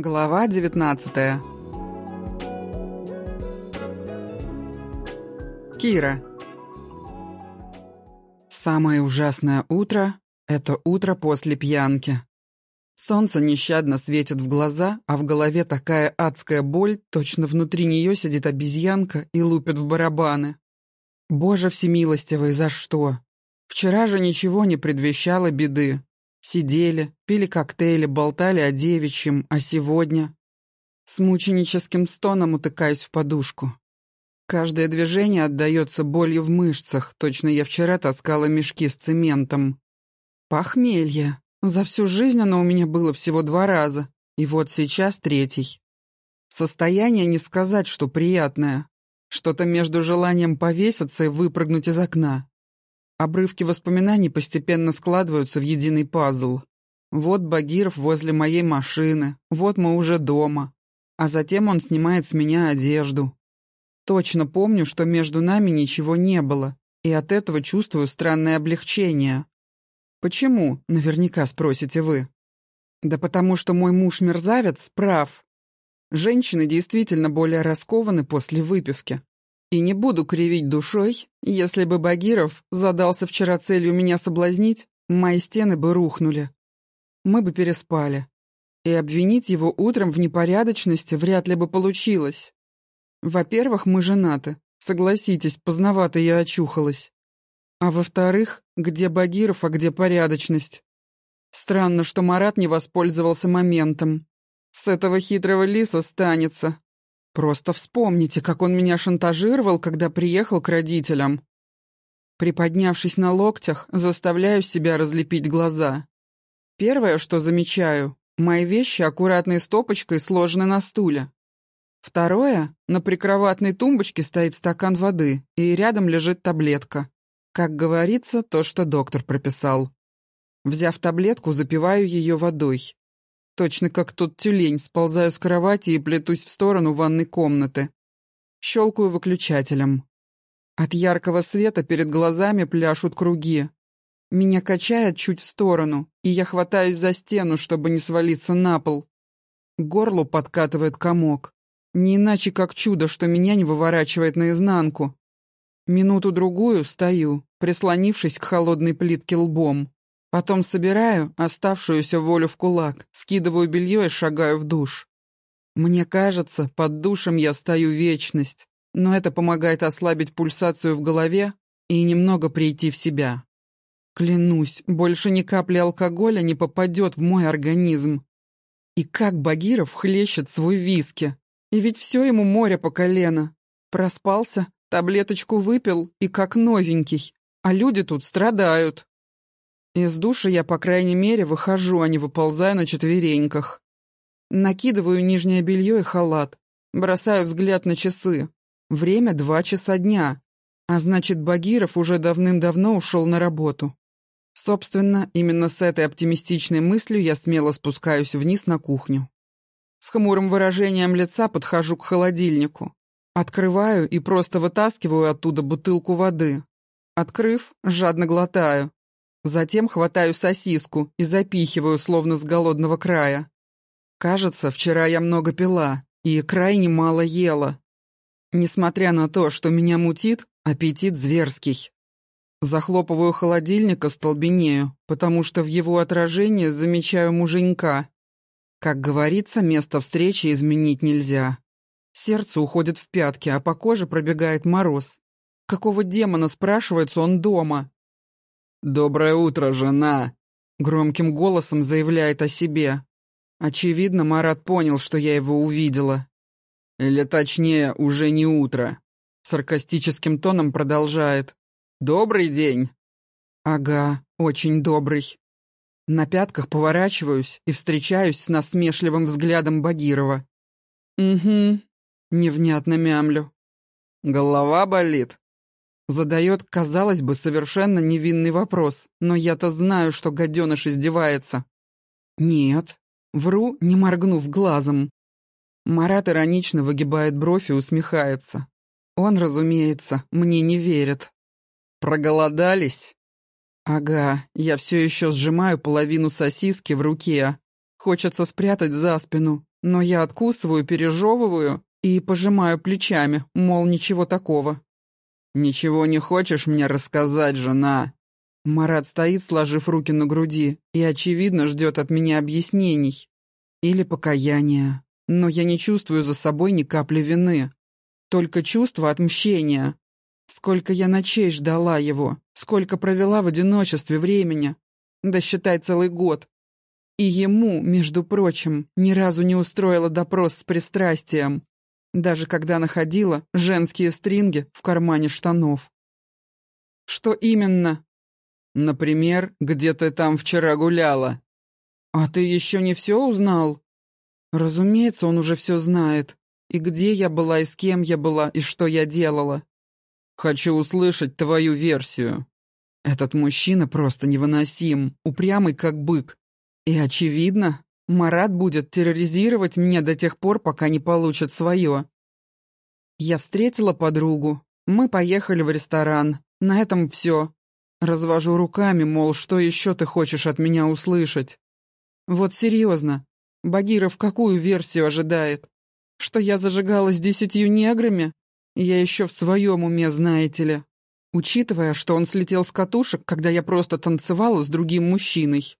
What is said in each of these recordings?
Глава 19 Кира Самое ужасное утро — это утро после пьянки. Солнце нещадно светит в глаза, а в голове такая адская боль, точно внутри нее сидит обезьянка и лупит в барабаны. Боже всемилостивый, за что? Вчера же ничего не предвещало беды. Сидели, пили коктейли, болтали о девичьем, а сегодня... С мученическим стоном утыкаюсь в подушку. Каждое движение отдается болью в мышцах, точно я вчера таскала мешки с цементом. Похмелье. За всю жизнь оно у меня было всего два раза, и вот сейчас третий. Состояние не сказать, что приятное. Что-то между желанием повеситься и выпрыгнуть из окна. Обрывки воспоминаний постепенно складываются в единый пазл. Вот Багиров возле моей машины, вот мы уже дома. А затем он снимает с меня одежду. Точно помню, что между нами ничего не было, и от этого чувствую странное облегчение. Почему, наверняка спросите вы. Да потому что мой муж-мерзавец прав. Женщины действительно более раскованы после выпивки. И не буду кривить душой, если бы Багиров задался вчера целью меня соблазнить, мои стены бы рухнули. Мы бы переспали. И обвинить его утром в непорядочности вряд ли бы получилось. Во-первых, мы женаты. Согласитесь, поздновато я очухалась. А во-вторых, где Багиров, а где порядочность? Странно, что Марат не воспользовался моментом. С этого хитрого лиса станется. Просто вспомните, как он меня шантажировал, когда приехал к родителям. Приподнявшись на локтях, заставляю себя разлепить глаза. Первое, что замечаю, мои вещи аккуратной стопочкой сложены на стуле. Второе, на прикроватной тумбочке стоит стакан воды, и рядом лежит таблетка. Как говорится, то, что доктор прописал. Взяв таблетку, запиваю ее водой. Точно как тот тюлень, сползаю с кровати и плетусь в сторону ванной комнаты. Щелкаю выключателем. От яркого света перед глазами пляшут круги. Меня качает чуть в сторону, и я хватаюсь за стену, чтобы не свалиться на пол. К горлу подкатывает комок. Не иначе как чудо, что меня не выворачивает наизнанку. Минуту-другую стою, прислонившись к холодной плитке лбом. Потом собираю оставшуюся волю в кулак, скидываю белье и шагаю в душ. Мне кажется, под душем я стою вечность, но это помогает ослабить пульсацию в голове и немного прийти в себя. Клянусь, больше ни капли алкоголя не попадет в мой организм. И как Багиров хлещет свой виски. И ведь все ему море по колено. Проспался, таблеточку выпил и как новенький. А люди тут страдают. Из души я, по крайней мере, выхожу, а не выползаю на четвереньках. Накидываю нижнее белье и халат. Бросаю взгляд на часы. Время два часа дня. А значит, Багиров уже давным-давно ушел на работу. Собственно, именно с этой оптимистичной мыслью я смело спускаюсь вниз на кухню. С хмурым выражением лица подхожу к холодильнику. Открываю и просто вытаскиваю оттуда бутылку воды. Открыв, жадно глотаю. Затем хватаю сосиску и запихиваю, словно с голодного края. Кажется, вчера я много пила и крайне мало ела. Несмотря на то, что меня мутит, аппетит зверский. Захлопываю холодильник и столбенею, потому что в его отражении замечаю муженька. Как говорится, место встречи изменить нельзя. Сердце уходит в пятки, а по коже пробегает мороз. Какого демона, спрашивается, он дома? «Доброе утро, жена!» Громким голосом заявляет о себе. Очевидно, Марат понял, что я его увидела. Или точнее, уже не утро. Саркастическим тоном продолжает. «Добрый день!» «Ага, очень добрый». На пятках поворачиваюсь и встречаюсь с насмешливым взглядом Багирова. «Угу», — невнятно мямлю. «Голова болит?» Задает, казалось бы, совершенно невинный вопрос, но я-то знаю, что гаденыш издевается. Нет, вру, не моргнув глазом. Марат иронично выгибает бровь и усмехается. Он, разумеется, мне не верит. Проголодались? Ага, я все еще сжимаю половину сосиски в руке. Хочется спрятать за спину, но я откусываю, пережевываю и пожимаю плечами, мол, ничего такого. «Ничего не хочешь мне рассказать, жена?» Марат стоит, сложив руки на груди, и, очевидно, ждет от меня объяснений. Или покаяния. Но я не чувствую за собой ни капли вины. Только чувство отмщения. Сколько я ночей ждала его, сколько провела в одиночестве времени. Да считай целый год. И ему, между прочим, ни разу не устроила допрос с пристрастием. Даже когда находила женские стринги в кармане штанов. Что именно? Например, где ты там вчера гуляла? А ты еще не все узнал? Разумеется, он уже все знает. И где я была, и с кем я была, и что я делала. Хочу услышать твою версию. Этот мужчина просто невыносим, упрямый как бык. И, очевидно, Марат будет терроризировать меня до тех пор, пока не получит свое. Я встретила подругу. Мы поехали в ресторан. На этом все. Развожу руками, мол, что еще ты хочешь от меня услышать? Вот серьезно, Багиров какую версию ожидает? Что я зажигалась десятью неграми? Я еще в своем уме, знаете ли. Учитывая, что он слетел с катушек, когда я просто танцевала с другим мужчиной.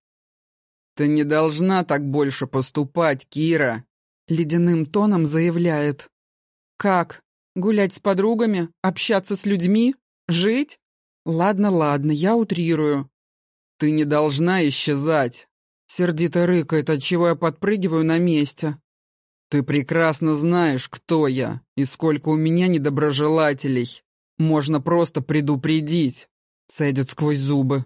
«Ты не должна так больше поступать, Кира», — ледяным тоном заявляет. «Как? Гулять с подругами? Общаться с людьми? Жить? Ладно, ладно, я утрирую. Ты не должна исчезать. Сердито рыкает, отчего я подпрыгиваю на месте. Ты прекрасно знаешь, кто я и сколько у меня недоброжелателей. Можно просто предупредить. Цедит сквозь зубы.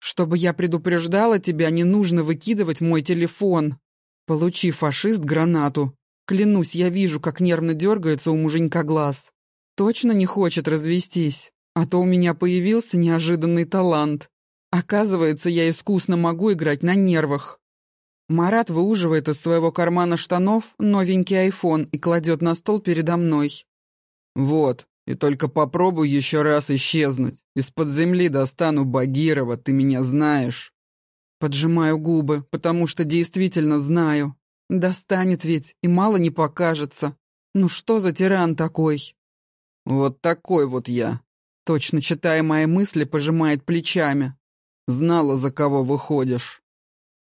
Чтобы я предупреждала тебя, не нужно выкидывать мой телефон. Получи, фашист, гранату. Клянусь, я вижу, как нервно дергается у муженька глаз. Точно не хочет развестись. А то у меня появился неожиданный талант. Оказывается, я искусно могу играть на нервах. Марат выуживает из своего кармана штанов новенький айфон и кладет на стол передо мной. «Вот, и только попробуй еще раз исчезнуть. Из-под земли достану Багирова, ты меня знаешь». Поджимаю губы, потому что действительно знаю. Достанет ведь, и мало не покажется. Ну что за тиран такой? Вот такой вот я. Точно читая мои мысли, пожимает плечами. Знала, за кого выходишь.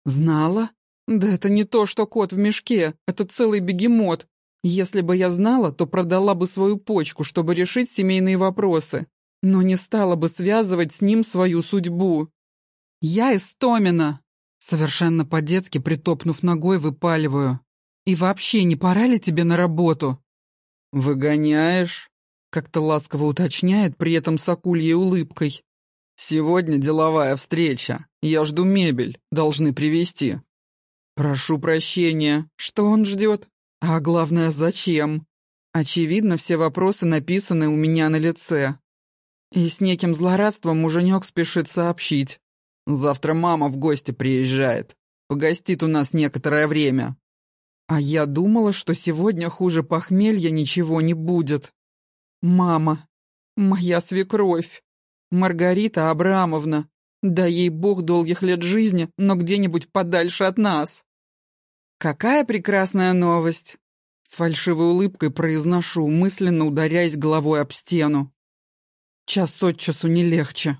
Знала? Да это не то, что кот в мешке. Это целый бегемот. Если бы я знала, то продала бы свою почку, чтобы решить семейные вопросы. Но не стала бы связывать с ним свою судьбу. Я Истомина. Совершенно по-детски притопнув ногой, выпаливаю. И вообще, не пора ли тебе на работу? Выгоняешь? Как-то ласково уточняет, при этом с акульей улыбкой. «Сегодня деловая встреча. Я жду мебель. Должны привезти». «Прошу прощения. Что он ждет? А главное, зачем?» Очевидно, все вопросы написаны у меня на лице. И с неким злорадством муженек спешит сообщить. «Завтра мама в гости приезжает. Погостит у нас некоторое время». А я думала, что сегодня хуже похмелья ничего не будет. Мама. Моя свекровь. Маргарита Абрамовна. Да ей бог долгих лет жизни, но где-нибудь подальше от нас. Какая прекрасная новость. С фальшивой улыбкой произношу, мысленно ударяясь головой об стену. Час от часу не легче.